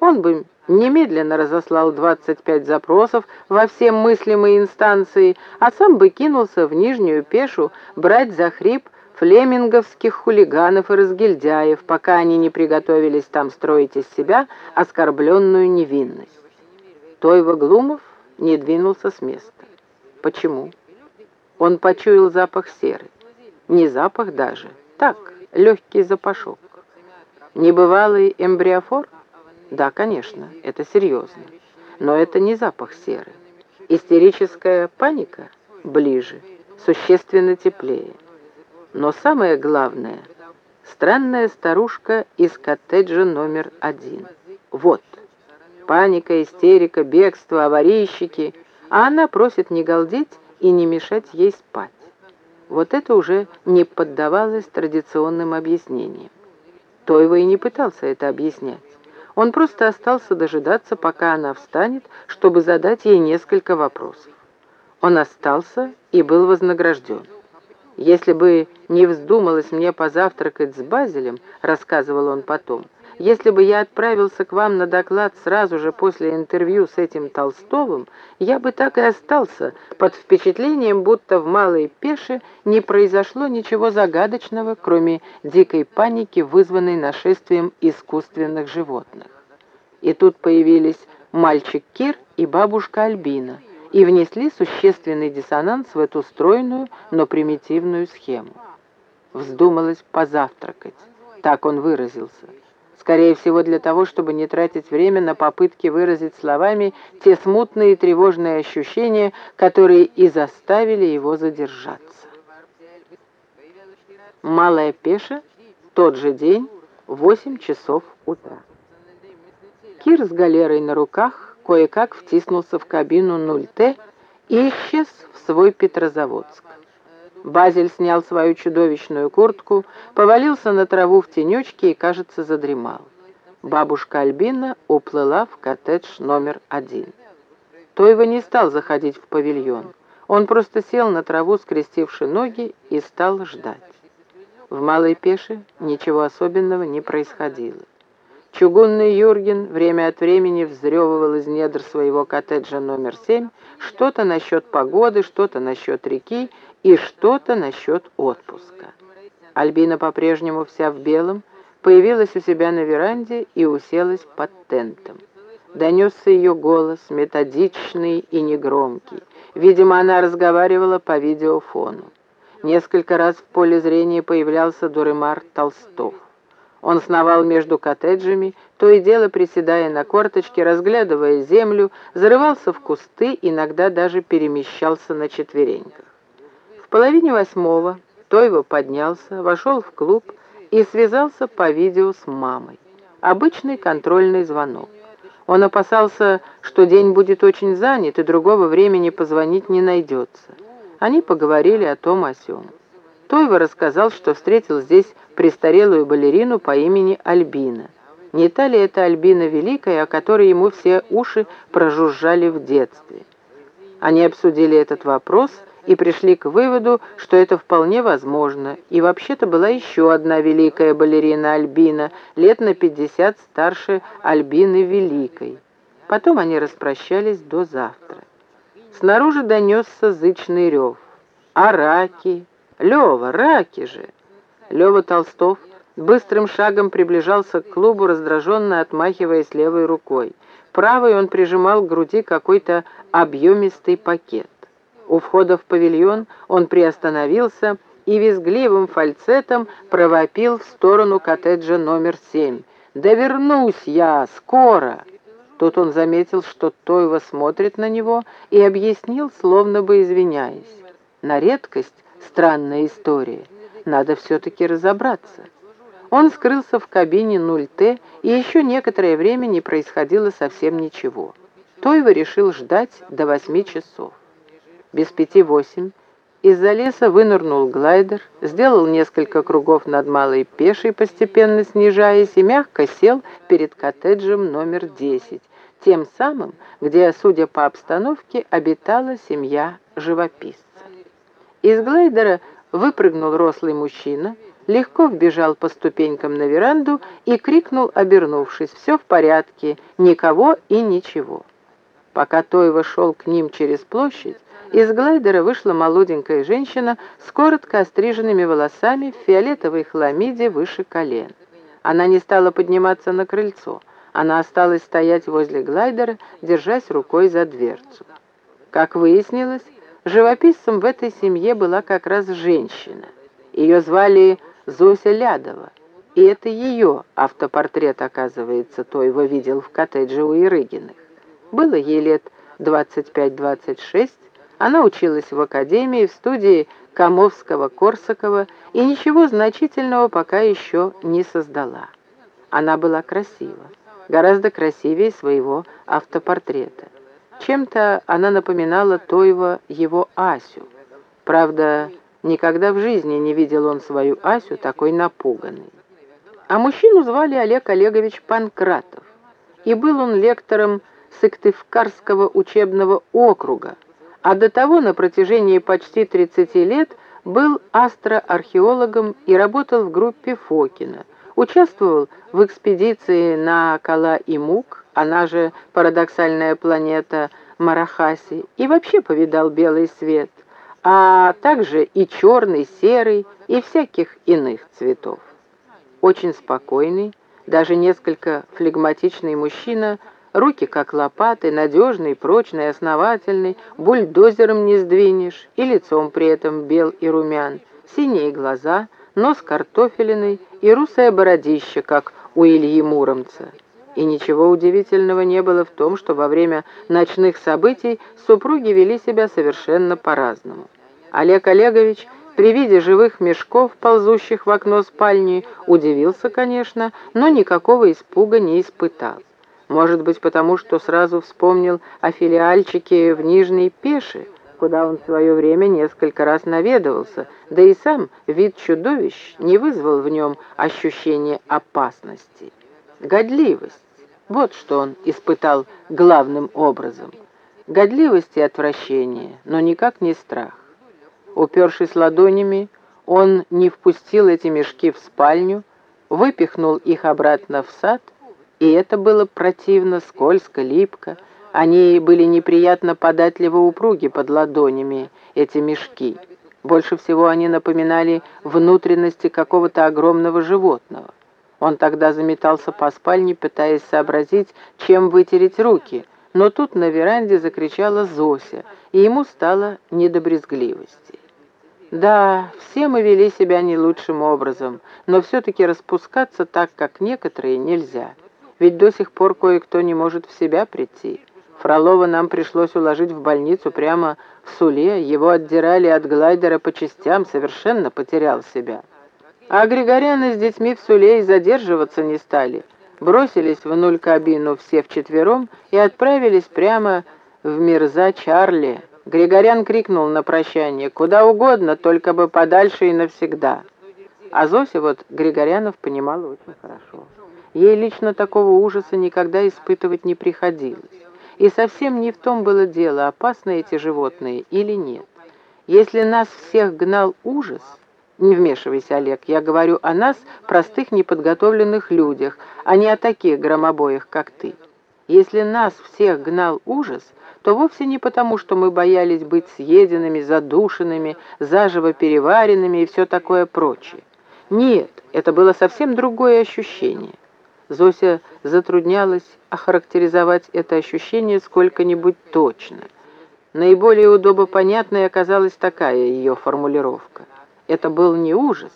Он бы немедленно разослал 25 запросов во все мыслимые инстанции, а сам бы кинулся в Нижнюю Пешу брать за хрип флеминговских хулиганов и разгильдяев, пока они не приготовились там строить из себя оскорбленную невинность. Тойва Глумов не двинулся с места. Почему? Он почуял запах серы. Не запах даже, так, легкий запашок. Небывалый эмбриофор? Да, конечно, это серьезно. Но это не запах серы. Истерическая паника? Ближе, существенно теплее. Но самое главное — странная старушка из коттеджа номер один. Вот. Паника, истерика, бегство, аварийщики. А она просит не галдеть и не мешать ей спать. Вот это уже не поддавалось традиционным объяснениям. Тойва и не пытался это объяснять. Он просто остался дожидаться, пока она встанет, чтобы задать ей несколько вопросов. Он остался и был вознагражден. «Если бы не вздумалось мне позавтракать с Базелем», — рассказывал он потом, «если бы я отправился к вам на доклад сразу же после интервью с этим Толстовым, я бы так и остался под впечатлением, будто в Малой Пеше не произошло ничего загадочного, кроме дикой паники, вызванной нашествием искусственных животных. И тут появились мальчик Кир и бабушка Альбина — и внесли существенный диссонанс в эту стройную, но примитивную схему. Вздумалось позавтракать, так он выразился. Скорее всего, для того, чтобы не тратить время на попытки выразить словами те смутные и тревожные ощущения, которые и заставили его задержаться. Малая Пеша, тот же день, 8 часов утра. Кир с галерой на руках кое-как втиснулся в кабину 0Т и исчез в свой Петрозаводск. Базель снял свою чудовищную куртку, повалился на траву в тенечке и, кажется, задремал. Бабушка Альбина уплыла в коттедж номер один. Тойва не стал заходить в павильон. Он просто сел на траву, скрестивши ноги, и стал ждать. В Малой Пеше ничего особенного не происходило. Чугунный Юрген время от времени взрёвывал из недр своего коттеджа номер семь что-то насчет погоды, что-то насчет реки и что-то насчет отпуска. Альбина по-прежнему вся в белом, появилась у себя на веранде и уселась под тентом. Донесся ее голос, методичный и негромкий. Видимо, она разговаривала по видеофону. Несколько раз в поле зрения появлялся Дуремар Толстов. Он сновал между коттеджами, то и дело приседая на корточке, разглядывая землю, зарывался в кусты, иногда даже перемещался на четвереньках. Половине восьмого Тойва поднялся, вошел в клуб и связался по видео с мамой. Обычный контрольный звонок. Он опасался, что день будет очень занят, и другого времени позвонить не найдется. Они поговорили о том о сём. Тойва рассказал, что встретил здесь престарелую балерину по имени Альбина. Не та ли это Альбина Великая, о которой ему все уши прожужжали в детстве? Они обсудили этот вопрос и пришли к выводу, что это вполне возможно, и вообще-то была еще одна великая балерина Альбина, лет на 50 старше Альбины Великой. Потом они распрощались до завтра. Снаружи донесся зычный рев. «Араки!» «Лева, раки же!» Лева Толстов быстрым шагом приближался к клубу, раздраженно отмахиваясь левой рукой. Правой он прижимал к груди какой-то объемистый пакет. У входа в павильон он приостановился и визгливым фальцетом провопил в сторону коттеджа номер семь. «Да вернусь я! Скоро!» Тут он заметил, что Тойва смотрит на него и объяснил, словно бы извиняясь. На редкость Странная история. Надо все-таки разобраться. Он скрылся в кабине 0Т, и еще некоторое время не происходило совсем ничего. Тойва решил ждать до восьми часов. Без пяти восемь из-за леса вынырнул глайдер, сделал несколько кругов над Малой Пешей, постепенно снижаясь, и мягко сел перед коттеджем номер 10, тем самым, где, судя по обстановке, обитала семья живописца. Из глайдера выпрыгнул рослый мужчина, легко вбежал по ступенькам на веранду и крикнул, обернувшись, «Все в порядке, никого и ничего». Пока Тойва шел к ним через площадь, из глайдера вышла молоденькая женщина с коротко остриженными волосами в фиолетовой хламиде выше колен. Она не стала подниматься на крыльцо. Она осталась стоять возле глайдера, держась рукой за дверцу. Как выяснилось, живописцем в этой семье была как раз женщина. Ее звали Зося Лядова, и это ее автопортрет, оказывается, Тойва видел в коттедже у Ирыгиных. Было ей лет 25-26, она училась в академии, в студии Комовского-Корсакова и ничего значительного пока еще не создала. Она была красива, гораздо красивее своего автопортрета. Чем-то она напоминала Тоева его Асю. Правда, никогда в жизни не видел он свою Асю такой напуганной. А мужчину звали Олег Олегович Панкратов, и был он лектором Сыктывкарского учебного округа, а до того на протяжении почти 30 лет был астроархеологом и работал в группе Фокина, участвовал в экспедиции на Кала-Имук, она же парадоксальная планета Марахаси, и вообще повидал белый свет, а также и черный, серый и всяких иных цветов. Очень спокойный, даже несколько флегматичный мужчина – Руки как лопаты, надежный, прочный, основательный, бульдозером не сдвинешь, и лицом при этом бел и румян, синие глаза, нос картофелиный и русое бородище, как у Ильи Муромца. И ничего удивительного не было в том, что во время ночных событий супруги вели себя совершенно по-разному. Олег Олегович при виде живых мешков, ползущих в окно спальни, удивился, конечно, но никакого испуга не испытал. Может быть, потому что сразу вспомнил о филиальчике в Нижней Пеше, куда он в свое время несколько раз наведывался, да и сам вид чудовищ не вызвал в нем ощущения опасности. Годливость. Вот что он испытал главным образом. Годливость и отвращение, но никак не страх. Упершись ладонями, он не впустил эти мешки в спальню, выпихнул их обратно в сад — и это было противно, скользко, липко. Они были неприятно податливо упруги под ладонями, эти мешки. Больше всего они напоминали внутренности какого-то огромного животного. Он тогда заметался по спальне, пытаясь сообразить, чем вытереть руки, но тут на веранде закричала Зося, и ему стало не. Да, все мы вели себя не лучшим образом, но все-таки распускаться так, как некоторые, нельзя. Ведь до сих пор кое-кто не может в себя прийти. Фролова нам пришлось уложить в больницу прямо в Суле, его отдирали от глайдера по частям, совершенно потерял себя. А Григоряны с детьми в Суле и задерживаться не стали. Бросились в нуль кабину все вчетвером и отправились прямо в Мирза Чарли. Григорян крикнул на прощание «Куда угодно, только бы подальше и навсегда». А Зося вот Григорянов понимала очень хорошо. Ей лично такого ужаса никогда испытывать не приходилось. И совсем не в том было дело, опасны эти животные или нет. Если нас всех гнал ужас, не вмешивайся, Олег, я говорю о нас, простых неподготовленных людях, а не о таких громобоях, как ты. Если нас всех гнал ужас, то вовсе не потому, что мы боялись быть съеденными, задушенными, заживо переваренными и все такое прочее. Нет, это было совсем другое ощущение. Зося затруднялась охарактеризовать это ощущение сколько-нибудь точно. Наиболее удобопонятной оказалась такая ее формулировка. Это был не ужас,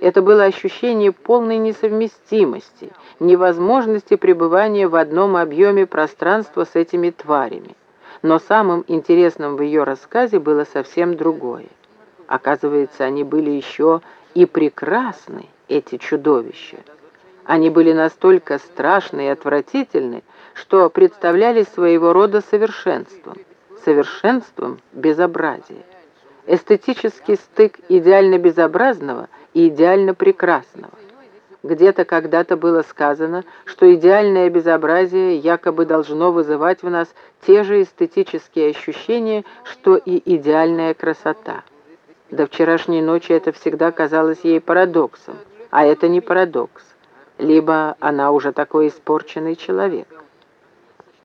это было ощущение полной несовместимости, невозможности пребывания в одном объеме пространства с этими тварями. Но самым интересным в ее рассказе было совсем другое. Оказывается, они были еще и прекрасны, эти чудовища. Они были настолько страшны и отвратительны, что представляли своего рода совершенством, совершенством безобразия. Эстетический стык идеально безобразного и идеально прекрасного. Где-то когда-то было сказано, что идеальное безобразие якобы должно вызывать в нас те же эстетические ощущения, что и идеальная красота. До вчерашней ночи это всегда казалось ей парадоксом, а это не парадокс. Либо она уже такой испорченный человек.